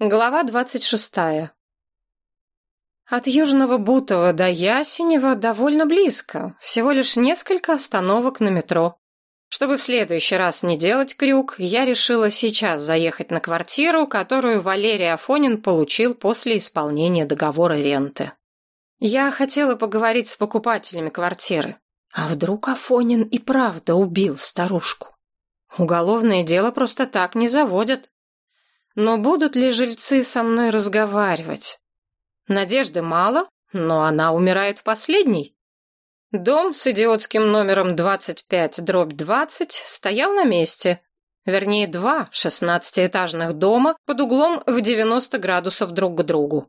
Глава двадцать шестая. От Южного Бутова до Ясенева довольно близко, всего лишь несколько остановок на метро. Чтобы в следующий раз не делать крюк, я решила сейчас заехать на квартиру, которую Валерий Афонин получил после исполнения договора ренты. Я хотела поговорить с покупателями квартиры. А вдруг Афонин и правда убил старушку? Уголовное дело просто так не заводят. Но будут ли жильцы со мной разговаривать? Надежды мало, но она умирает последней. Дом с идиотским номером 25 дробь 20 стоял на месте. Вернее, два шестнадцатиэтажных дома под углом в 90 градусов друг к другу.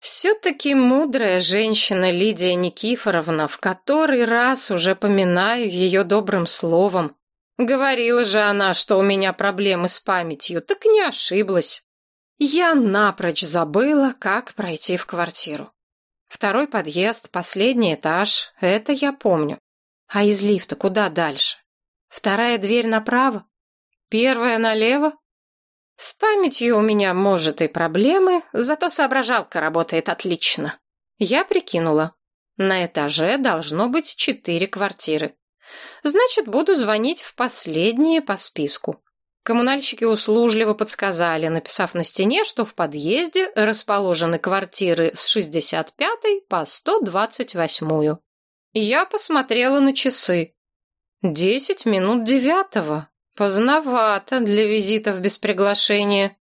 Все-таки мудрая женщина Лидия Никифоровна в который раз уже поминаю ее добрым словом. Говорила же она, что у меня проблемы с памятью, так не ошиблась. Я напрочь забыла, как пройти в квартиру. Второй подъезд, последний этаж, это я помню. А из лифта куда дальше? Вторая дверь направо? Первая налево? С памятью у меня, может, и проблемы, зато соображалка работает отлично. Я прикинула. На этаже должно быть четыре квартиры. Значит, буду звонить в последние по списку. Коммунальщики услужливо подсказали, написав на стене, что в подъезде расположены квартиры с 65 по 128. Я посмотрела на часы. Десять минут девятого. Поздновато для визитов без приглашения.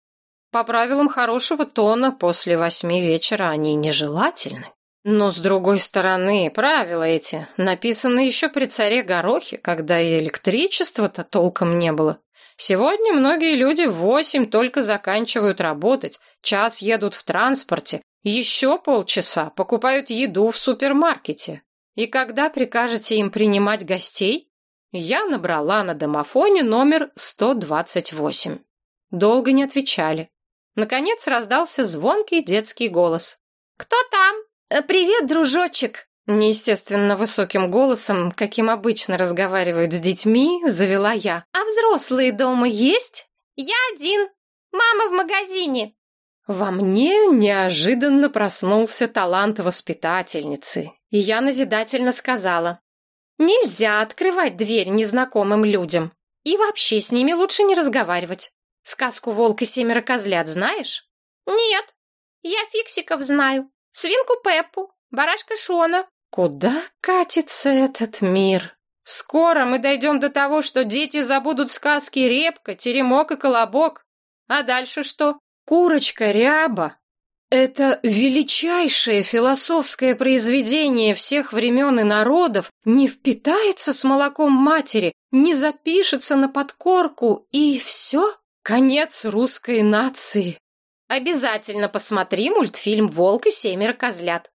По правилам хорошего тона, после восьми вечера они нежелательны. Но, с другой стороны, правила эти написаны еще при царе Горохе, когда и электричества-то толком не было. Сегодня многие люди в восемь только заканчивают работать, час едут в транспорте, еще полчаса покупают еду в супермаркете. И когда прикажете им принимать гостей? Я набрала на домофоне номер 128. Долго не отвечали. Наконец раздался звонкий детский голос. «Кто там?» «Э, «Привет, дружочек!» Неестественно высоким голосом, каким обычно разговаривают с детьми, завела я. «А взрослые дома есть?» «Я один. Мама в магазине». Во мне неожиданно проснулся талант воспитательницы, и я назидательно сказала. «Нельзя открывать дверь незнакомым людям. И вообще с ними лучше не разговаривать. Сказку «Волк и семеро козлят» знаешь?» «Нет, я фиксиков знаю. Свинку Пеппу, барашка Шона». «Куда катится этот мир?» «Скоро мы дойдем до того, что дети забудут сказки «Репка», «Теремок» и «Колобок». А дальше что? «Курочка Ряба». Это величайшее философское произведение всех времен и народов не впитается с молоком матери, не запишется на подкорку, и все? Конец русской нации. Обязательно посмотри мультфильм «Волк и семеро козлят».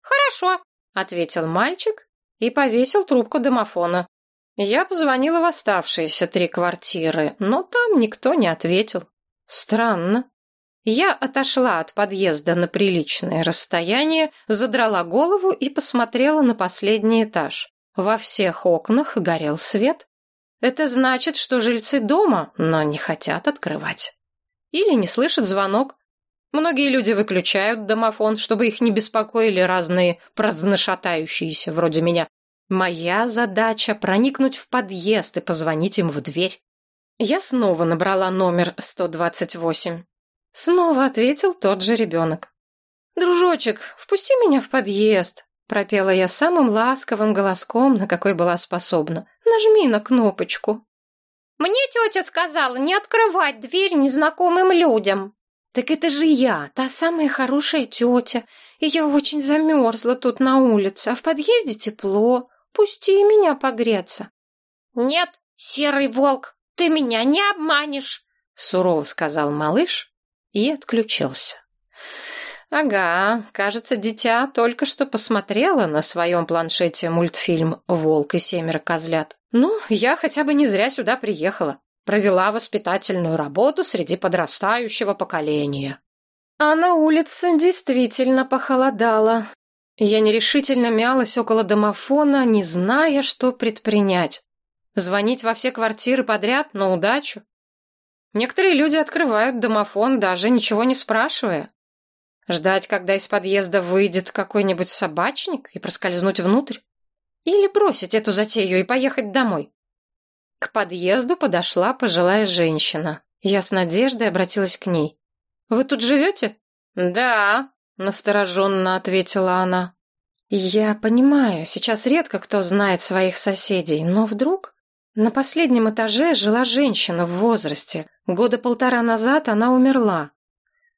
Хорошо, ответил мальчик и повесил трубку домофона. Я позвонила в оставшиеся три квартиры, но там никто не ответил. Странно. Я отошла от подъезда на приличное расстояние, задрала голову и посмотрела на последний этаж. Во всех окнах горел свет. Это значит, что жильцы дома, но не хотят открывать или не слышат звонок. Многие люди выключают домофон, чтобы их не беспокоили разные праздношатающиеся, вроде меня. Моя задача — проникнуть в подъезд и позвонить им в дверь. Я снова набрала номер 128. Снова ответил тот же ребенок. «Дружочек, впусти меня в подъезд», — пропела я самым ласковым голоском, на какой была способна. «Нажми на кнопочку». Мне тетя сказала не открывать дверь незнакомым людям. Так это же я, та самая хорошая тетя. И я очень замерзла тут на улице, а в подъезде тепло. Пусти меня погреться. Нет, серый волк, ты меня не обманешь, сурово сказал малыш и отключился. Ага, кажется, дитя только что посмотрела на своем планшете мультфильм «Волк и семеро козлят». Ну, я хотя бы не зря сюда приехала. Провела воспитательную работу среди подрастающего поколения. А на улице действительно похолодало. Я нерешительно мялась около домофона, не зная, что предпринять. Звонить во все квартиры подряд на удачу? Некоторые люди открывают домофон, даже ничего не спрашивая. Ждать, когда из подъезда выйдет какой-нибудь собачник и проскользнуть внутрь? Или бросить эту затею и поехать домой? К подъезду подошла пожилая женщина. Я с надеждой обратилась к ней. «Вы тут живете?» «Да», — настороженно ответила она. «Я понимаю, сейчас редко кто знает своих соседей, но вдруг...» На последнем этаже жила женщина в возрасте. Года полтора назад она умерла.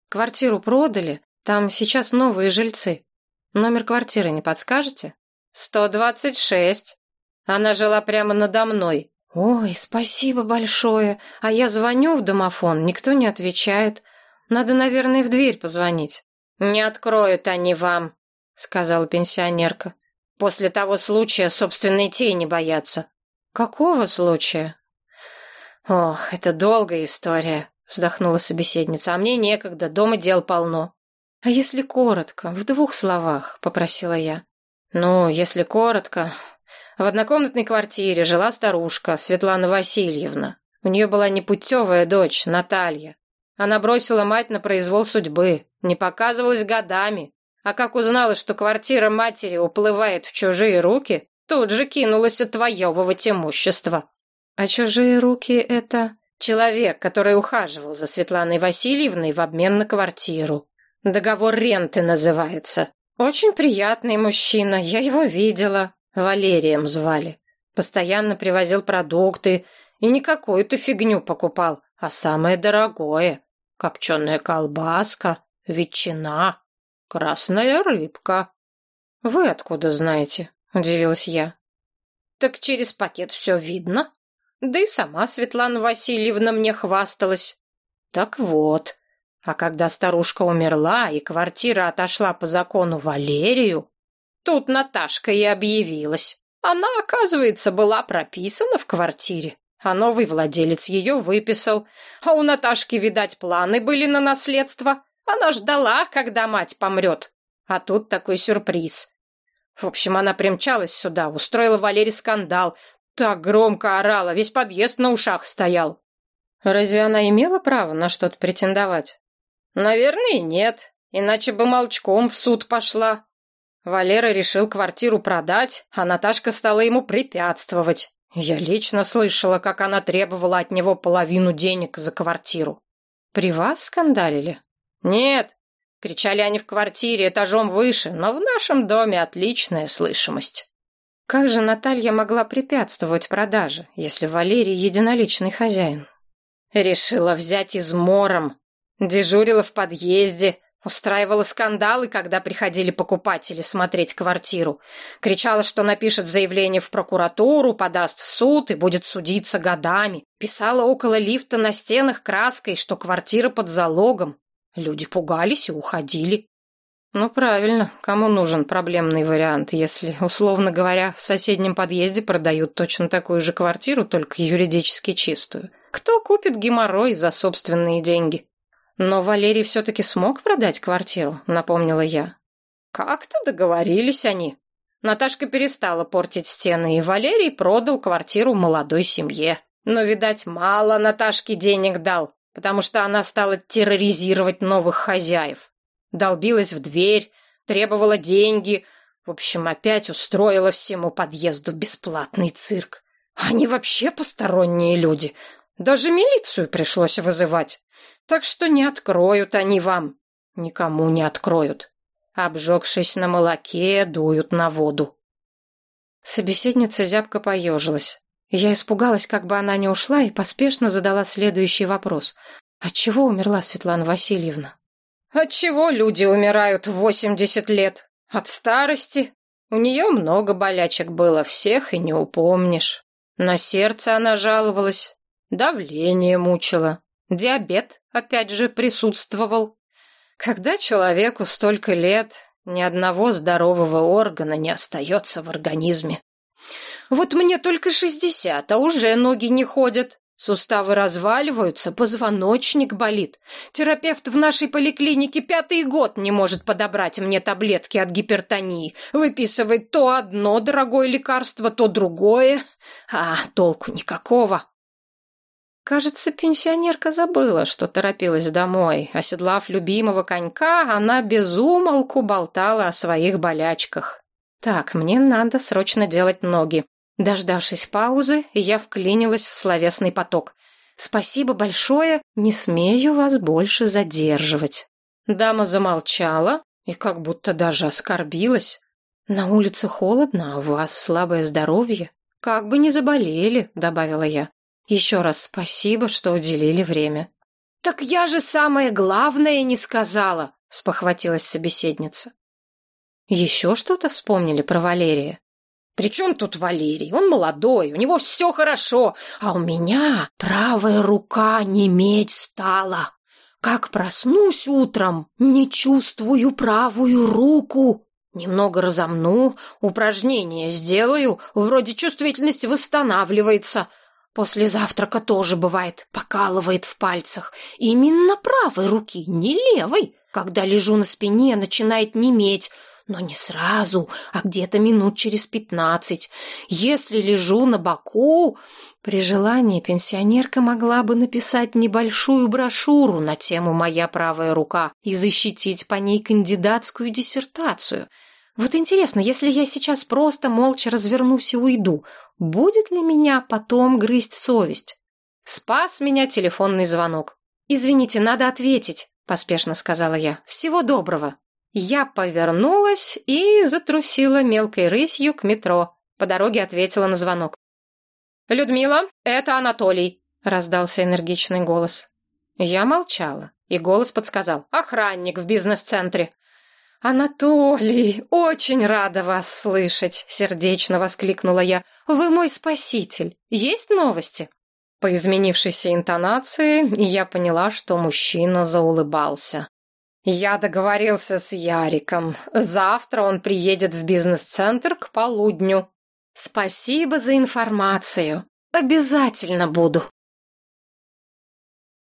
Квартиру продали, там сейчас новые жильцы. Номер квартиры не подскажете? Сто двадцать шесть. Она жила прямо надо мной. Ой, спасибо большое. А я звоню в домофон, никто не отвечает. Надо, наверное, в дверь позвонить. Не откроют они вам, сказала пенсионерка. После того случая собственной тени боятся. Какого случая? Ох, это долгая история, вздохнула собеседница. А мне некогда, дома дел полно. «А если коротко, в двух словах?» — попросила я. «Ну, если коротко...» В однокомнатной квартире жила старушка Светлана Васильевна. У нее была непутевая дочь, Наталья. Она бросила мать на произвол судьбы, не показывалась годами. А как узнала, что квартира матери уплывает в чужие руки, тут же кинулась отвоевывать имущество. А чужие руки — это... Человек, который ухаживал за Светланой Васильевной в обмен на квартиру. Договор ренты называется. Очень приятный мужчина, я его видела. Валерием звали. Постоянно привозил продукты и не какую-то фигню покупал, а самое дорогое. Копченая колбаска, ветчина, красная рыбка. Вы откуда знаете? Удивилась я. Так через пакет все видно. Да и сама Светлана Васильевна мне хвасталась. Так вот, а когда старушка умерла и квартира отошла по закону Валерию, тут Наташка и объявилась. Она, оказывается, была прописана в квартире, а новый владелец ее выписал. А у Наташки, видать, планы были на наследство. Она ждала, когда мать помрет. А тут такой сюрприз. В общем, она примчалась сюда, устроила Валере скандал. Так громко орала, весь подъезд на ушах стоял. Разве она имела право на что-то претендовать? Наверное, нет, иначе бы молчком в суд пошла. Валера решил квартиру продать, а Наташка стала ему препятствовать. Я лично слышала, как она требовала от него половину денег за квартиру. При вас скандалили? Нет, кричали они в квартире этажом выше, но в нашем доме отличная слышимость. Как же Наталья могла препятствовать продаже, если Валерий единоличный хозяин? Решила взять измором, Дежурила в подъезде, устраивала скандалы, когда приходили покупатели смотреть квартиру. Кричала, что напишет заявление в прокуратуру, подаст в суд и будет судиться годами. Писала около лифта на стенах краской, что квартира под залогом. Люди пугались и уходили. Ну, правильно, кому нужен проблемный вариант, если, условно говоря, в соседнем подъезде продают точно такую же квартиру, только юридически чистую? Кто купит геморрой за собственные деньги? Но Валерий все-таки смог продать квартиру, напомнила я. Как-то договорились они. Наташка перестала портить стены, и Валерий продал квартиру молодой семье. Но, видать, мало Наташке денег дал, потому что она стала терроризировать новых хозяев. Долбилась в дверь, требовала деньги. В общем, опять устроила всему подъезду бесплатный цирк. Они вообще посторонние люди. Даже милицию пришлось вызывать. Так что не откроют они вам. Никому не откроют. Обжегшись на молоке, дуют на воду. Собеседница зябко поежилась. Я испугалась, как бы она не ушла, и поспешно задала следующий вопрос. Отчего умерла Светлана Васильевна? Отчего люди умирают в восемьдесят лет? От старости? У нее много болячек было, всех и не упомнишь. На сердце она жаловалась, давление мучило. Диабет, опять же, присутствовал. Когда человеку столько лет, ни одного здорового органа не остается в организме. Вот мне только шестьдесят, а уже ноги не ходят. Суставы разваливаются, позвоночник болит. Терапевт в нашей поликлинике пятый год не может подобрать мне таблетки от гипертонии. Выписывает то одно дорогое лекарство, то другое. А толку никакого. Кажется, пенсионерка забыла, что торопилась домой. Оседлав любимого конька, она безумолку болтала о своих болячках. Так, мне надо срочно делать ноги. Дождавшись паузы, я вклинилась в словесный поток. «Спасибо большое, не смею вас больше задерживать». Дама замолчала и как будто даже оскорбилась. «На улице холодно, а у вас слабое здоровье. Как бы не заболели», — добавила я. «Еще раз спасибо, что уделили время». «Так я же самое главное не сказала», — спохватилась собеседница. «Еще что-то вспомнили про Валерия?» «При чем тут Валерий? Он молодой, у него все хорошо, а у меня правая рука неметь стала. Как проснусь утром, не чувствую правую руку. Немного разомну, упражнения сделаю, вроде чувствительность восстанавливается. После завтрака тоже бывает, покалывает в пальцах. Именно правой руки, не левой. Когда лежу на спине, начинает неметь, но не сразу, а где-то минут через пятнадцать. Если лежу на боку... При желании пенсионерка могла бы написать небольшую брошюру на тему «Моя правая рука» и защитить по ней кандидатскую диссертацию. Вот интересно, если я сейчас просто молча развернусь и уйду, будет ли меня потом грызть совесть? Спас меня телефонный звонок. «Извините, надо ответить», — поспешно сказала я. «Всего доброго». Я повернулась и затрусила мелкой рысью к метро. По дороге ответила на звонок. «Людмила, это Анатолий», — раздался энергичный голос. Я молчала, и голос подсказал. «Охранник в бизнес-центре». «Анатолий, очень рада вас слышать!» — сердечно воскликнула я. «Вы мой спаситель. Есть новости?» По изменившейся интонации я поняла, что мужчина заулыбался. Я договорился с Яриком. Завтра он приедет в бизнес-центр к полудню. Спасибо за информацию. Обязательно буду.